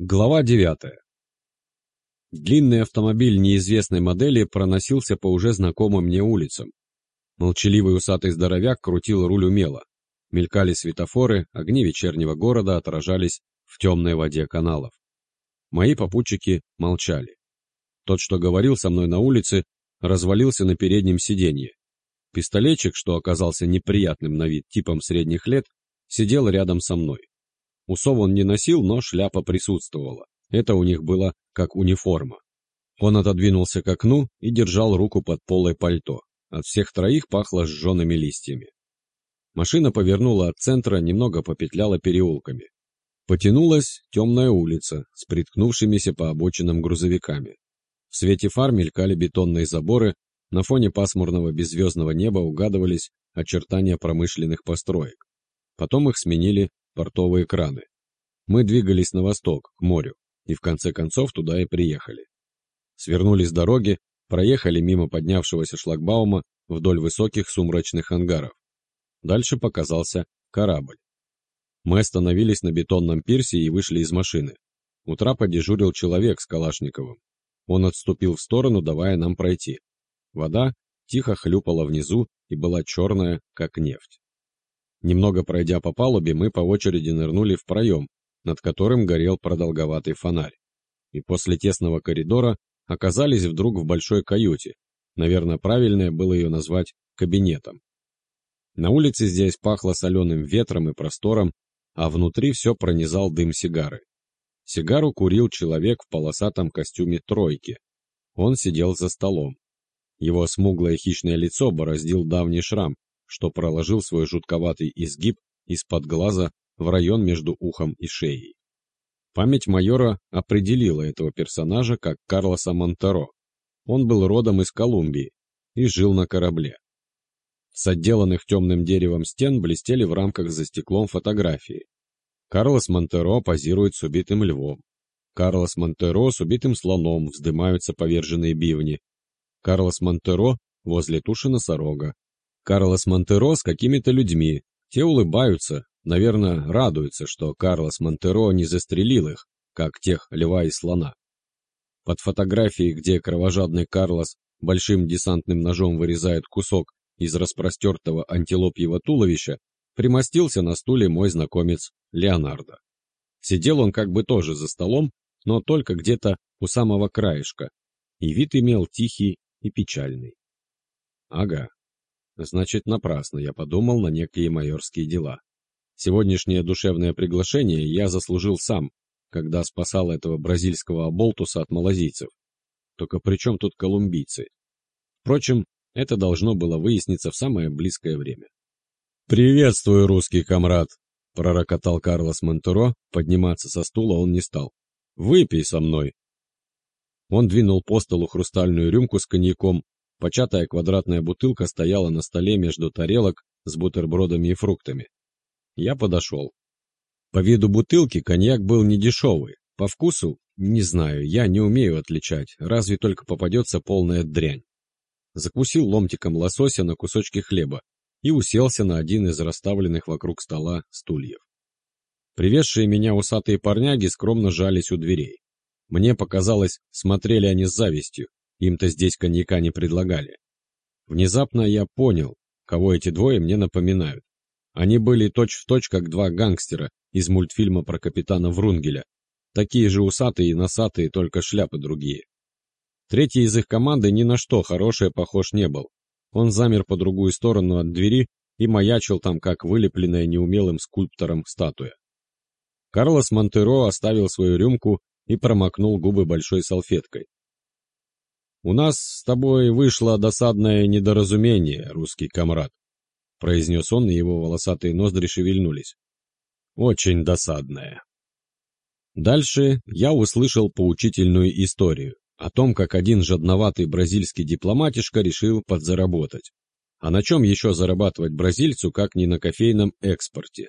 Глава 9. Длинный автомобиль неизвестной модели проносился по уже знакомым мне улицам. Молчаливый усатый здоровяк крутил руль умело. Мелькали светофоры, огни вечернего города отражались в темной воде каналов. Мои попутчики молчали. Тот, что говорил со мной на улице, развалился на переднем сиденье. Пистолетчик, что оказался неприятным на вид типом средних лет, сидел рядом со мной. Усов он не носил, но шляпа присутствовала. Это у них было как униформа. Он отодвинулся к окну и держал руку под полой пальто. От всех троих пахло сжженными листьями. Машина повернула от центра, немного попетляла переулками. Потянулась темная улица с приткнувшимися по обочинам грузовиками. В свете фар мелькали бетонные заборы, на фоне пасмурного беззвездного неба угадывались очертания промышленных построек. Потом их сменили портовые краны. Мы двигались на восток, к морю, и в конце концов туда и приехали. Свернули с дороги, проехали мимо поднявшегося шлагбаума вдоль высоких сумрачных ангаров. Дальше показался корабль. Мы остановились на бетонном пирсе и вышли из машины. У трапа человек с Калашниковым. Он отступил в сторону, давая нам пройти. Вода тихо хлюпала внизу и была черная, как нефть. Немного пройдя по палубе, мы по очереди нырнули в проем, над которым горел продолговатый фонарь. И после тесного коридора оказались вдруг в большой каюте. Наверное, правильнее было ее назвать кабинетом. На улице здесь пахло соленым ветром и простором, а внутри все пронизал дым сигары. Сигару курил человек в полосатом костюме тройки. Он сидел за столом. Его смуглое хищное лицо бороздил давний шрам, что проложил свой жутковатый изгиб из-под глаза в район между ухом и шеей. Память майора определила этого персонажа как Карлоса Монтеро. Он был родом из Колумбии и жил на корабле. С отделанных темным деревом стен блестели в рамках за стеклом фотографии. Карлос Монтеро позирует с убитым львом. Карлос Монтеро с убитым слоном вздымаются поверженные бивни. Карлос Монтеро возле туши носорога. Карлос Монтеро с какими-то людьми. Те улыбаются, наверное, радуются, что Карлос Монтеро не застрелил их, как тех льва и слона. Под фотографией, где кровожадный Карлос большим десантным ножом вырезает кусок из распростертого антилопьего туловища, примостился на стуле мой знакомец Леонардо. Сидел он как бы тоже за столом, но только где-то у самого краешка, и вид имел тихий и печальный. Ага, Значит, напрасно я подумал на некие майорские дела. Сегодняшнее душевное приглашение я заслужил сам, когда спасал этого бразильского оболтуса от малазийцев. Только при чем тут колумбийцы? Впрочем, это должно было выясниться в самое близкое время. «Приветствую, русский комрад!» — пророкотал Карлос Монтеро, подниматься со стула он не стал. «Выпей со мной!» Он двинул по столу хрустальную рюмку с коньяком, Початая квадратная бутылка стояла на столе между тарелок с бутербродами и фруктами. Я подошел. По виду бутылки коньяк был не дешевый. По вкусу, не знаю, я не умею отличать, разве только попадется полная дрянь. Закусил ломтиком лосося на кусочки хлеба и уселся на один из расставленных вокруг стола стульев. Привезшие меня усатые парняги скромно жались у дверей. Мне показалось, смотрели они с завистью, им-то здесь коньяка не предлагали. Внезапно я понял, кого эти двое мне напоминают. Они были точь-в-точь, точь, как два гангстера из мультфильма про капитана Врунгеля. Такие же усатые и носатые, только шляпы другие. Третий из их команды ни на что хорошее похож не был. Он замер по другую сторону от двери и маячил там, как вылепленная неумелым скульптором статуя. Карлос Монтеро оставил свою рюмку и промокнул губы большой салфеткой. «У нас с тобой вышло досадное недоразумение, русский комрад», произнес он, и его волосатые ноздри шевельнулись. «Очень досадное». Дальше я услышал поучительную историю о том, как один жадноватый бразильский дипломатишка решил подзаработать. А на чем еще зарабатывать бразильцу, как не на кофейном экспорте?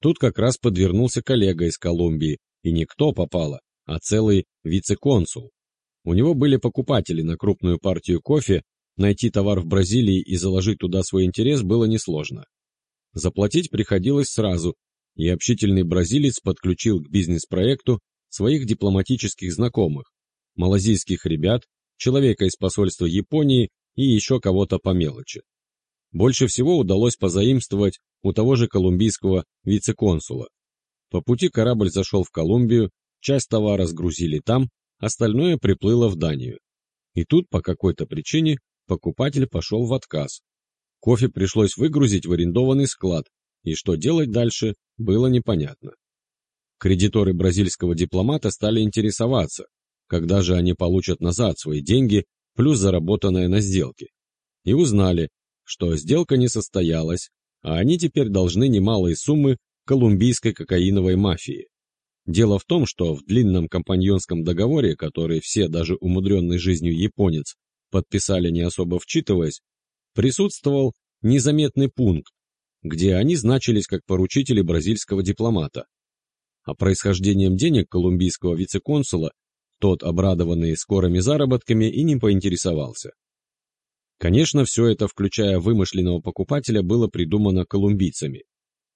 Тут как раз подвернулся коллега из Колумбии, и не кто попало, а целый вице-консул, у него были покупатели на крупную партию кофе, найти товар в Бразилии и заложить туда свой интерес было несложно. Заплатить приходилось сразу, и общительный бразилец подключил к бизнес-проекту своих дипломатических знакомых, малазийских ребят, человека из посольства Японии и еще кого-то по мелочи. Больше всего удалось позаимствовать у того же колумбийского вице-консула. По пути корабль зашел в Колумбию, часть товара сгрузили там, остальное приплыло в Данию. И тут по какой-то причине покупатель пошел в отказ. Кофе пришлось выгрузить в арендованный склад, и что делать дальше, было непонятно. Кредиторы бразильского дипломата стали интересоваться, когда же они получат назад свои деньги плюс заработанное на сделке. И узнали, что сделка не состоялась, а они теперь должны немалые суммы колумбийской кокаиновой мафии. Дело в том, что в длинном компаньонском договоре, который все, даже умудренный жизнью японец, подписали не особо вчитываясь, присутствовал незаметный пункт, где они значились как поручители бразильского дипломата. А происхождением денег колумбийского вице-консула тот, обрадованный скорыми заработками, и не поинтересовался. Конечно, все это, включая вымышленного покупателя, было придумано колумбийцами.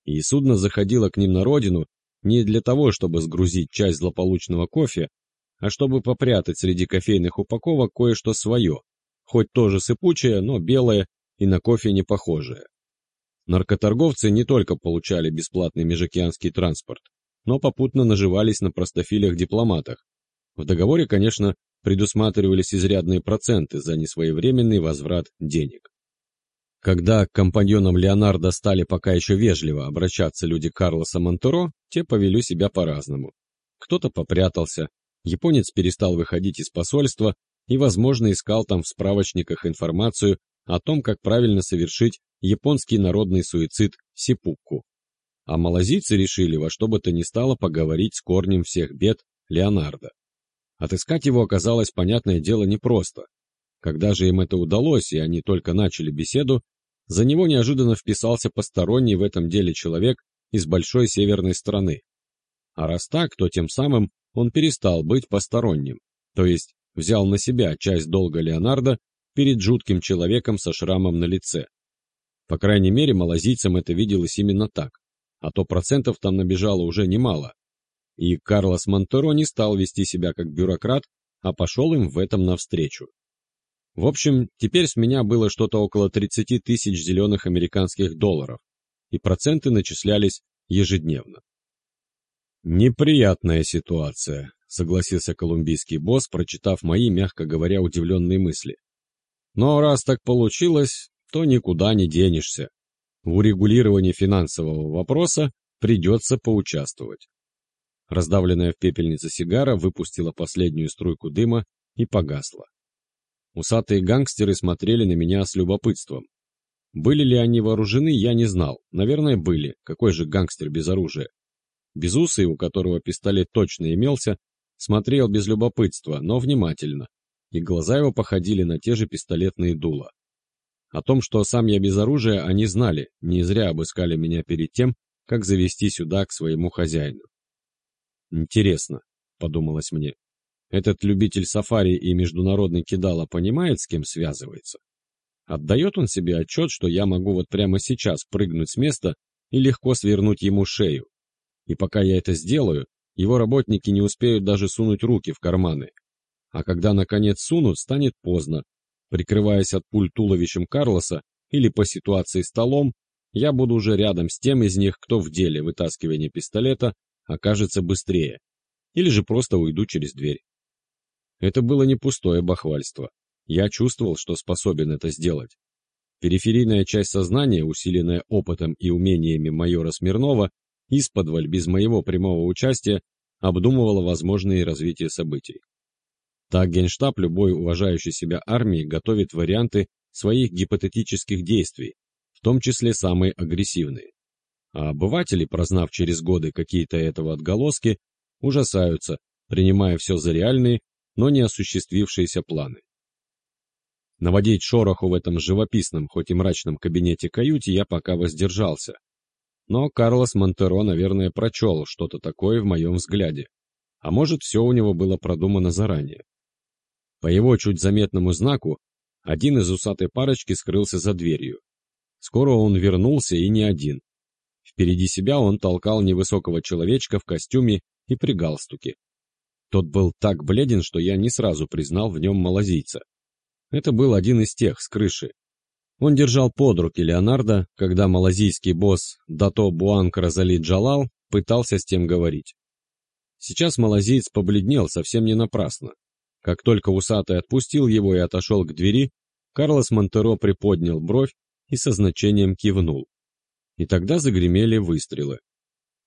И судно заходило к ним на родину не для того, чтобы сгрузить часть злополучного кофе, а чтобы попрятать среди кофейных упаковок кое-что свое, хоть тоже сыпучее, но белое и на кофе не похожее. Наркоторговцы не только получали бесплатный межокеанский транспорт, но попутно наживались на простофилях-дипломатах. В договоре, конечно, предусматривались изрядные проценты за несвоевременный возврат денег. Когда к компаньонам Леонардо стали пока еще вежливо обращаться люди Карлоса Монтеро, те повели себя по-разному. Кто-то попрятался, японец перестал выходить из посольства и, возможно, искал там в справочниках информацию о том, как правильно совершить японский народный суицид сипукку. А малазийцы решили во что бы то ни стало поговорить с корнем всех бед Леонардо. Отыскать его оказалось, понятное дело, непросто. Когда же им это удалось, и они только начали беседу, за него неожиданно вписался посторонний в этом деле человек из большой северной страны. А раз так, то тем самым он перестал быть посторонним, то есть взял на себя часть долга Леонардо перед жутким человеком со шрамом на лице. По крайней мере, малазийцам это виделось именно так, а то процентов там набежало уже немало. И Карлос Монтеро не стал вести себя как бюрократ, а пошел им в этом навстречу. В общем, теперь с меня было что-то около 30 тысяч зеленых американских долларов, и проценты начислялись ежедневно. «Неприятная ситуация», — согласился колумбийский босс, прочитав мои, мягко говоря, удивленные мысли. Но раз так получилось, то никуда не денешься. В урегулировании финансового вопроса придется поучаствовать. Раздавленная в пепельнице сигара выпустила последнюю струйку дыма и погасла. Усатые гангстеры смотрели на меня с любопытством. Были ли они вооружены, я не знал. Наверное, были. Какой же гангстер без оружия? Безусый, у которого пистолет точно имелся, смотрел без любопытства, но внимательно, и глаза его походили на те же пистолетные дула. О том, что сам я без оружия, они знали, не зря обыскали меня перед тем, как завести сюда к своему хозяину. «Интересно», — подумалось мне, — «этот любитель сафари и международный кидала понимает, с кем связывается? Отдает он себе отчет, что я могу вот прямо сейчас прыгнуть с места и легко свернуть ему шею? И пока я это сделаю, его работники не успеют даже сунуть руки в карманы, а когда наконец сунут, станет поздно. Прикрываясь от пуль туловищем Карлоса или по ситуации столом, я буду уже рядом с тем из них, кто в деле вытаскивания пистолета окажется быстрее, или же просто уйду через дверь. Это было не пустое бахвальство. Я чувствовал, что способен это сделать. Периферийная часть сознания, усиленная опытом и умениями майора Смирнова, исподволь без моего прямого участия, обдумывала возможные развития событий. Так Генштаб любой уважающей себя армии готовит варианты своих гипотетических действий, в том числе самые агрессивные. А обыватели, прознав через годы какие-то этого отголоски, ужасаются, принимая все за реальные, но не осуществившиеся планы. Наводить шороху в этом живописном, хоть и мрачном кабинете каюте я пока воздержался. Но Карлос Монтеро, наверное, прочел что-то такое в моем взгляде. А может, все у него было продумано заранее. По его чуть заметному знаку, один из усатой парочки скрылся за дверью. Скоро он вернулся и не один. Впереди себя он толкал невысокого человечка в костюме и при галстуке. Тот был так бледен, что я не сразу признал в нем малазийца. Это был один из тех, с крыши. Он держал под руки Леонардо, когда малазийский босс Дато Буанг Розали Джалал пытался с тем говорить. Сейчас малазиец побледнел совсем не напрасно. Как только усатый отпустил его и отошел к двери, Карлос Монтеро приподнял бровь и со значением кивнул. И тогда загремели выстрелы.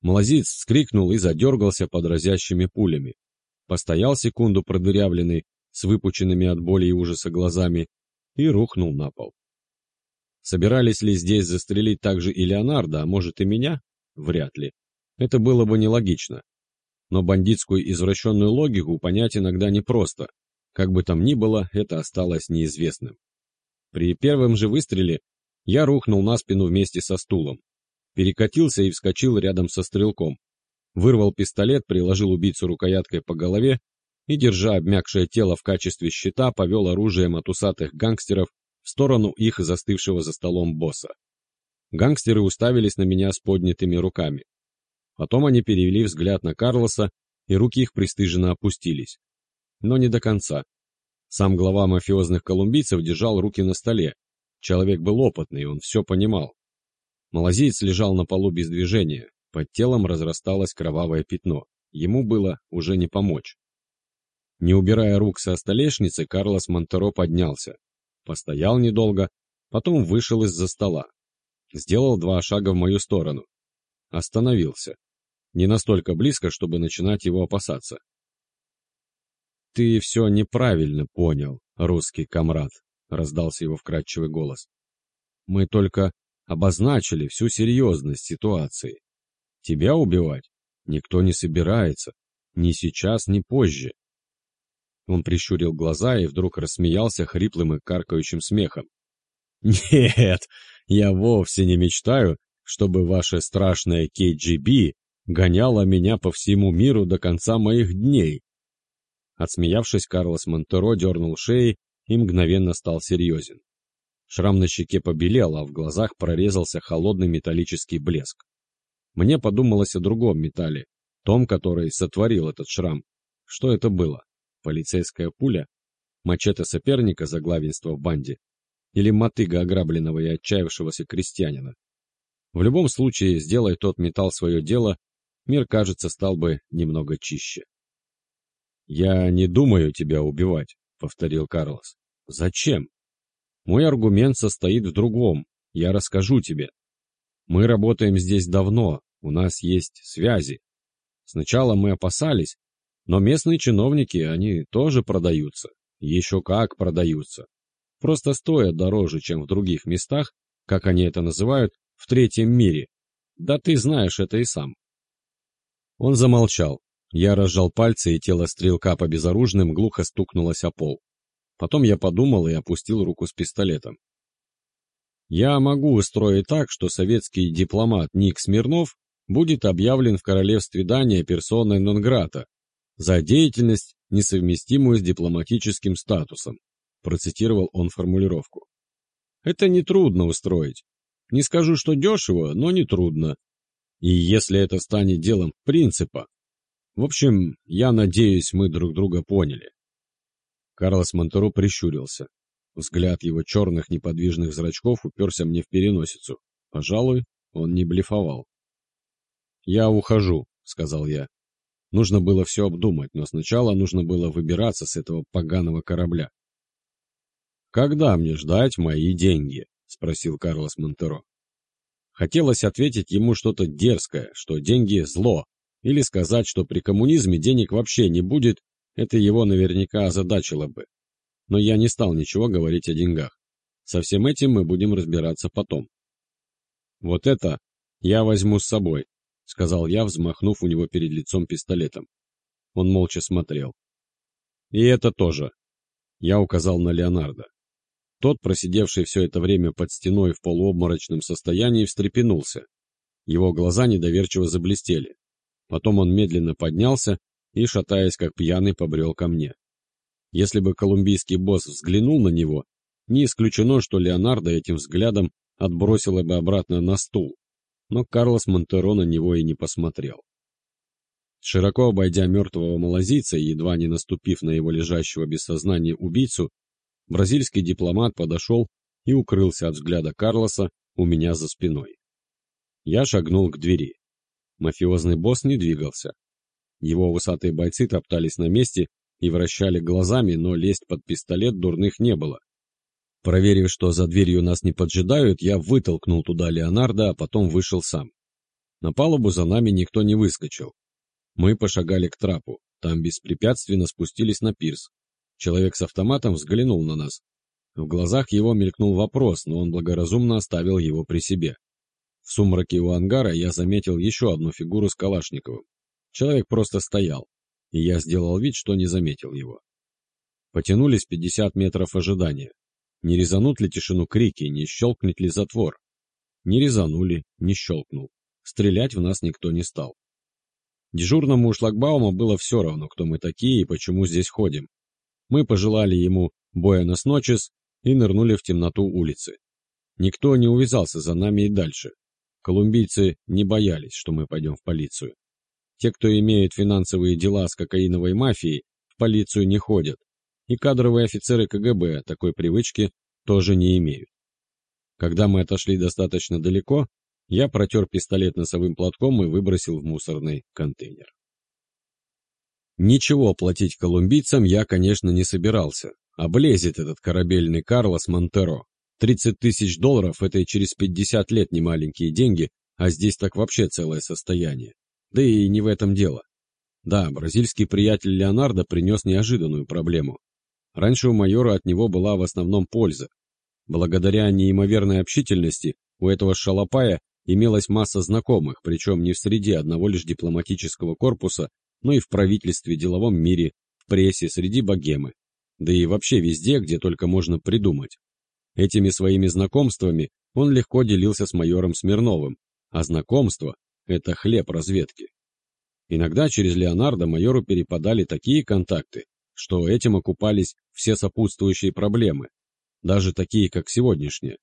Малазиец вскрикнул и задергался под разящими пулями. Постоял секунду продырявленный, с выпученными от боли и ужаса глазами, и рухнул на пол. Собирались ли здесь застрелить также и Леонардо, а может и меня? Вряд ли. Это было бы нелогично. Но бандитскую извращенную логику понять иногда непросто. Как бы там ни было, это осталось неизвестным. При первом же выстреле я рухнул на спину вместе со стулом. Перекатился и вскочил рядом со стрелком. Вырвал пистолет, приложил убийцу рукояткой по голове и, держа обмякшее тело в качестве щита, повел оружием от усатых гангстеров в сторону их застывшего за столом босса. Гангстеры уставились на меня с поднятыми руками. Потом они перевели взгляд на Карлоса, и руки их пристыженно опустились. Но не до конца. Сам глава мафиозных колумбийцев держал руки на столе. Человек был опытный, он все понимал. Малазиец лежал на полу без движения, под телом разрасталось кровавое пятно. Ему было уже не помочь. Не убирая рук со столешницы, Карлос Монтеро поднялся. Постоял недолго, потом вышел из-за стола. Сделал два шага в мою сторону. Остановился. Не настолько близко, чтобы начинать его опасаться. «Ты все неправильно понял, русский комрад», — раздался его вкрадчивый голос. «Мы только обозначили всю серьезность ситуации. Тебя убивать никто не собирается, ни сейчас, ни позже». Он прищурил глаза и вдруг рассмеялся хриплым и каркающим смехом. «Нет, я вовсе не мечтаю, чтобы ваше страшное КГБ гоняло меня по всему миру до конца моих дней. Отсмеявшись, Карлос Монтеро дернул шеей и мгновенно стал серьезен. Шрам на щеке побелел, а в глазах прорезался холодный металлический блеск. Мне подумалось о другом металле, том, который сотворил этот шрам. Что это было? Полицейская пуля? Мачете соперника за главенство в банде? Или мотыга ограбленного и отчаявшегося крестьянина? В любом случае, сделай тот металл свое дело, мир, кажется, стал бы немного чище. «Я не думаю тебя убивать», — повторил Карлос. «Зачем? Мой аргумент состоит в другом. Я расскажу тебе. Мы работаем здесь давно, у нас есть связи. Сначала мы опасались, но местные чиновники, они тоже продаются. Еще как продаются. Просто стоят дороже, чем в других местах, как они это называют, в третьем мире. Да ты знаешь это и сам. Он замолчал, я разжал пальцы, и тело стрелка по безоружным глухо стукнулось о пол. Потом я подумал и опустил руку с пистолетом. Я могу устроить так, что советский дипломат Ник Смирнов будет объявлен в королевстве Дания персоной нон-грата за деятельность, несовместимую с дипломатическим статусом, процитировал он формулировку. Это нетрудно устроить. Не скажу, что дешево, но нетрудно. И если это станет делом принципа, в общем, я надеюсь, мы друг друга поняли. Карлос Монтеро прищурился. Взгляд его черных неподвижных зрачков уперся мне в переносицу. Пожалуй, он не блефовал. «Я ухожу», — сказал я. Нужно было все обдумать, но сначала нужно было выбираться с этого поганого корабля. «Когда мне ждать мои деньги?» — спросил Карлос Монтеро. Хотелось ответить ему что-то дерзкое, что деньги — зло, или сказать, что при коммунизме денег вообще не будет, это его наверняка озадачило бы. Но я не стал ничего говорить о деньгах. Со всем этим мы будем разбираться потом. «Вот это я возьму с собой», — сказал я, взмахнув у него перед лицом пистолетом. Он молча смотрел. «И это тоже», — я указал на Леонардо. Тот, просидевший все это время под стеной в полуобморочном состоянии, встрепенулся. Его глаза недоверчиво заблестели. Потом он медленно поднялся и, шатаясь как пьяный, побрел ко мне. Если бы колумбийский босс взглянул на него, не исключено, что Леонардо этим взглядом отбросило бы обратно на стул, но Карлос Монтеро на него и не посмотрел. Широко обойдя мертвого малазийца и едва не наступив на его лежащего без сознания убийцу, бразильский дипломат подошел и укрылся от взгляда Карлоса у меня за спиной. Я шагнул к двери. Мафиозный босс не двигался. Его высатые бойцы топтались на месте и вращали глазами, но лезть под пистолет дурных не было. Проверив, что за дверью нас не поджидают, я вытолкнул туда Леонардо, а потом вышел сам. На палубу за нами никто не выскочил. Мы пошагали к трапу, там беспрепятственно спустились на пирс. Человек с автоматом взглянул на нас. В глазах его мелькнул вопрос, но он благоразумно оставил его при себе. В сумраке у ангара я заметил еще одну фигуру с Калашниковым. Человек просто стоял, и я сделал вид, что не заметил его. Потянулись 50 метров ожидания. Не резанут ли тишину крики, не щелкнет ли затвор? Не резанули, не щелкнул. Стрелять в нас никто не стал. Дежурному шлагбаума было все равно, кто мы такие и почему здесь ходим. Мы пожелали ему «Буэнос ночес» и нырнули в темноту улицы. Никто не увязался за нами и дальше. Колумбийцы не боялись, что мы пойдем в полицию. Те, кто имеют финансовые дела с кокаиновой мафией, в полицию не ходят. И кадровые офицеры КГБ такой привычки тоже не имеют. Когда мы отошли достаточно далеко, я протер пистолет носовым платком и выбросил в мусорный контейнер. Ничего платить колумбийцам я, конечно, не собирался. Облезет этот корабельный Карлос Монтеро. 30 тысяч долларов – это и через 50 лет не маленькие деньги, а здесь так вообще целое состояние. Да и не в этом дело. Да, бразильский приятель Леонардо принес неожиданную проблему. Раньше у майора от него была в основном польза. Благодаря неимоверной общительности у этого шалопая имелась масса знакомых, причем не в среде одного лишь дипломатического корпуса, но и в правительстве, деловом мире, в прессе, среди богемы, да и вообще везде, где только можно придумать. Этими своими знакомствами он легко делился с майором Смирновым, а знакомство – это хлеб разведки. Иногда через Леонардо майору перепадали такие контакты, что этим окупались все сопутствующие проблемы, даже такие, как сегодняшняя.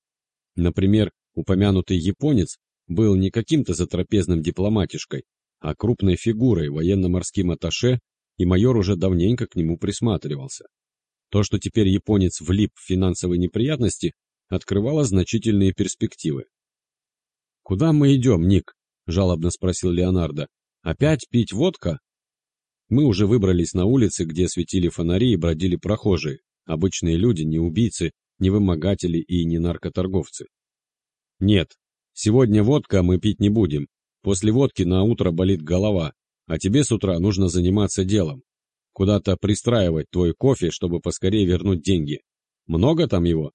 Например, упомянутый японец был не каким-то затрапезным дипломатишкой, а крупной фигурой, военно-морским атташе, и майор уже давненько к нему присматривался. То, что теперь японец влип в финансовые неприятности, открывало значительные перспективы. «Куда мы идем, Ник?» – жалобно спросил Леонардо. «Опять пить водка?» Мы уже выбрались на улицы, где светили фонари и бродили прохожие, обычные люди, не убийцы, не вымогатели и не наркоторговцы. «Нет, Сегодня водка мы пить не будем. После водки на утро болит голова, а тебе с утра нужно заниматься делом. Куда-то пристраивать твой кофе, чтобы поскорее вернуть деньги. Много там его?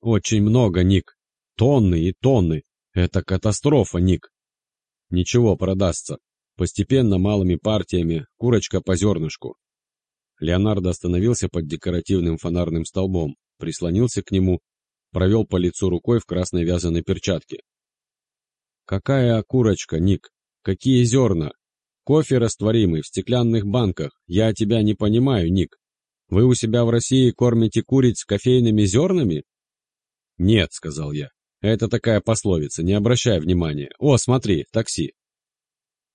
Очень много, Ник. Тонны и тонны. Это катастрофа, Ник. Ничего, продастся. Постепенно, малыми партиями, курочка по зернышку. Леонардо остановился под декоративным фонарным столбом, прислонился к нему провел по лицу рукой в красной вязаной перчатке. «Какая окурочка, Ник? Какие зерна? Кофе растворимый в стеклянных банках. Я тебя не понимаю, Ник. Вы у себя в России кормите куриц кофейными зернами?» «Нет», — сказал я. «Это такая пословица, не обращай внимания. О, смотри, такси».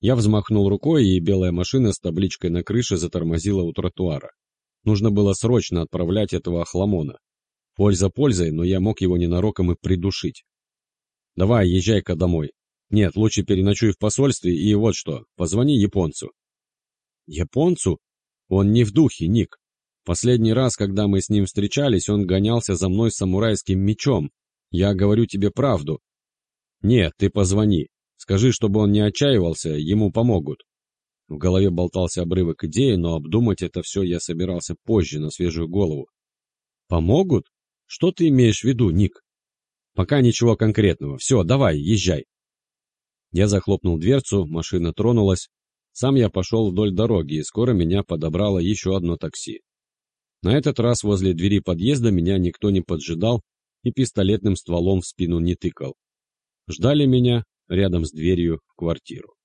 Я взмахнул рукой, и белая машина с табличкой на крыше затормозила у тротуара. Нужно было срочно отправлять этого охламона. Польза пользой, но я мог его ненароком и придушить. Давай, езжай-ка домой. Нет, лучше переночуй в посольстве и вот что, позвони японцу. Японцу? Он не в духе, Ник. Последний раз, когда мы с ним встречались, он гонялся за мной самурайским мечом. Я говорю тебе правду. Нет, ты позвони. Скажи, чтобы он не отчаивался, ему помогут. В голове болтался обрывок идеи, но обдумать это все я собирался позже, на свежую голову. Помогут? Что ты имеешь в виду, Ник? Пока ничего конкретного. Все, давай, езжай. Я захлопнул дверцу, машина тронулась. Сам я пошел вдоль дороги, и скоро меня подобрало еще одно такси. На этот раз возле двери подъезда меня никто не поджидал и пистолетным стволом в спину не тыкал. Ждали меня рядом с дверью в квартиру.